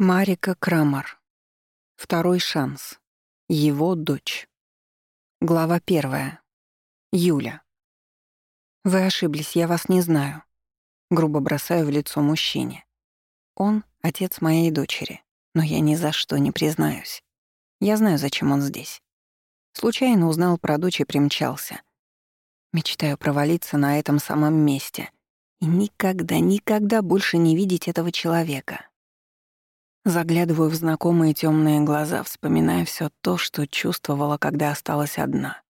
Марика Крамар. Второй шанс. Его дочь. Глава первая. Юля. «Вы ошиблись, я вас не знаю», — грубо бросаю в лицо мужчине. Он — отец моей дочери, но я ни за что не признаюсь. Я знаю, зачем он здесь. Случайно узнал про дочь и примчался. Мечтаю провалиться на этом самом месте и никогда, никогда больше не видеть этого человека. Заглядываю в знакомые темные глаза, вспоминая все то, что чувствовала, когда осталась одна.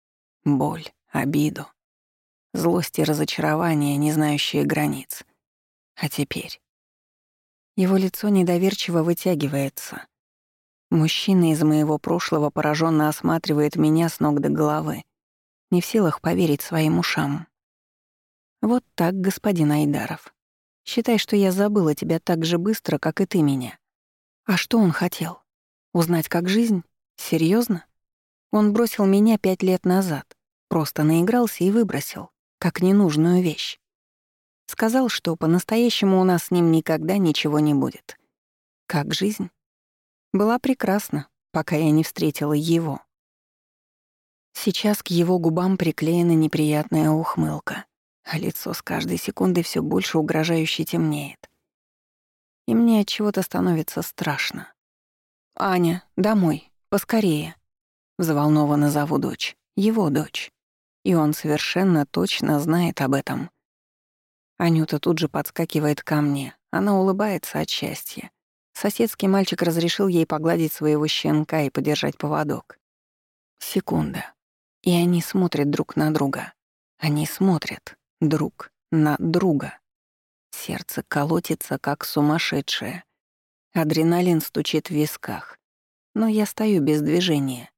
Боль, обиду, злость и разочарование, не знающие границ. А теперь... Его лицо недоверчиво вытягивается. Мужчина из моего прошлого пораженно осматривает меня с ног до головы, не в силах поверить своим ушам. Вот так, господин Айдаров. Считай, что я забыла тебя так же быстро, как и ты меня. А что он хотел? Узнать, как жизнь? Серьезно? Он бросил меня пять лет назад, просто наигрался и выбросил, как ненужную вещь. Сказал, что по-настоящему у нас с ним никогда ничего не будет. Как жизнь? Была прекрасна, пока я не встретила его. Сейчас к его губам приклеена неприятная ухмылка, а лицо с каждой секундой все больше угрожающе темнеет и мне от чего-то становится страшно. «Аня, домой, поскорее», — взволнованно зову дочь, его дочь. И он совершенно точно знает об этом. Анюта тут же подскакивает ко мне, она улыбается от счастья. Соседский мальчик разрешил ей погладить своего щенка и подержать поводок. Секунда. И они смотрят друг на друга. Они смотрят друг на друга. Сердце колотится, как сумасшедшее. Адреналин стучит в висках. Но я стою без движения.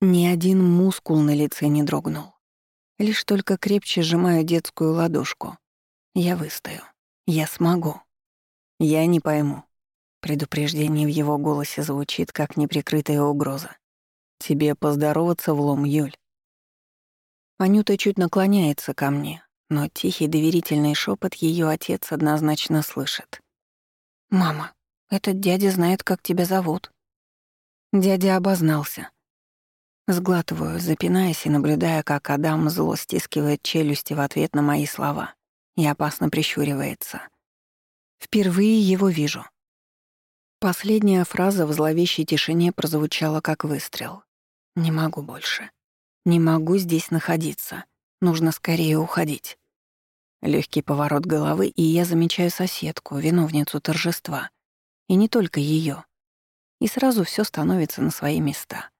Ни один мускул на лице не дрогнул. Лишь только крепче сжимаю детскую ладошку. Я выстою. Я смогу. Я не пойму. Предупреждение в его голосе звучит, как неприкрытая угроза. «Тебе поздороваться в лом, Юль». Анюта чуть наклоняется ко мне, но тихий доверительный шепот ее отец однозначно слышит. «Мама, этот дядя знает, как тебя зовут». Дядя обознался. Сглатываю, запинаясь и наблюдая, как Адам зло стискивает челюсти в ответ на мои слова и опасно прищуривается. Впервые его вижу. Последняя фраза в зловещей тишине прозвучала как выстрел. «Не могу больше. Не могу здесь находиться. Нужно скорее уходить». Легкий поворот головы, и я замечаю соседку, виновницу торжества. И не только ее. И сразу все становится на свои места.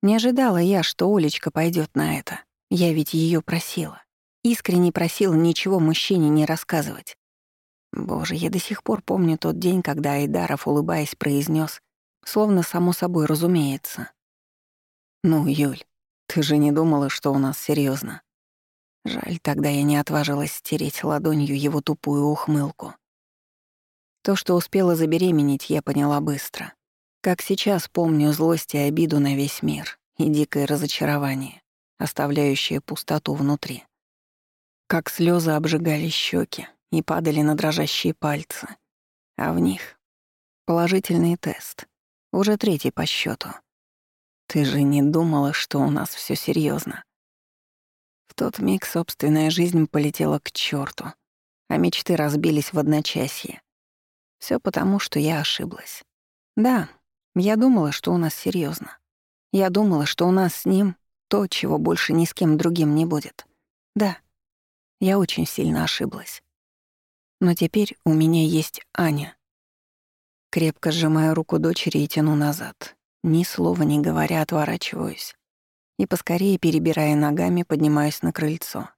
Не ожидала я, что Олечка пойдет на это. Я ведь ее просила. Искренне просила ничего мужчине не рассказывать. Боже, я до сих пор помню тот день, когда Айдаров, улыбаясь, произнес, словно само собой разумеется. «Ну, Юль, ты же не думала, что у нас серьезно? Жаль, тогда я не отважилась стереть ладонью его тупую ухмылку. То, что успела забеременеть, я поняла быстро. Как сейчас помню злость и обиду на весь мир и дикое разочарование, оставляющее пустоту внутри. Как слезы обжигали щеки и падали на дрожащие пальцы, а в них положительный тест, уже третий по счету. Ты же не думала, что у нас все серьезно? В тот миг собственная жизнь полетела к черту, а мечты разбились в одночасье. Все потому, что я ошиблась. Да, я думала, что у нас серьезно. Я думала, что у нас с ним то, чего больше ни с кем другим не будет. Да, я очень сильно ошиблась. Но теперь у меня есть Аня. Крепко сжимаю руку дочери и тяну назад. Ни слова не говоря, отворачиваюсь и поскорее, перебирая ногами, поднимаюсь на крыльцо.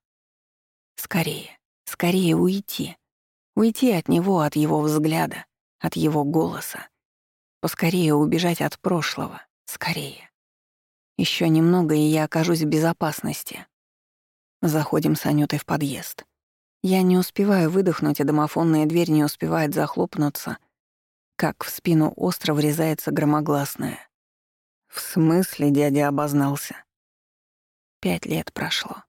Скорее, скорее уйти. Уйти от него, от его взгляда, от его голоса. Поскорее убежать от прошлого. Скорее. Еще немного, и я окажусь в безопасности. Заходим с Анютой в подъезд. Я не успеваю выдохнуть, а домофонная дверь не успевает захлопнуться, как в спину остро врезается громогласное. «В смысле дядя обознался?» Пять лет прошло.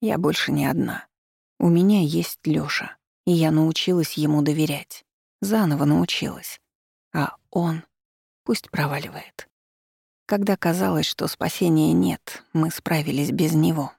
Я больше не одна. У меня есть Лёша, и я научилась ему доверять. Заново научилась. А он пусть проваливает. Когда казалось, что спасения нет, мы справились без него.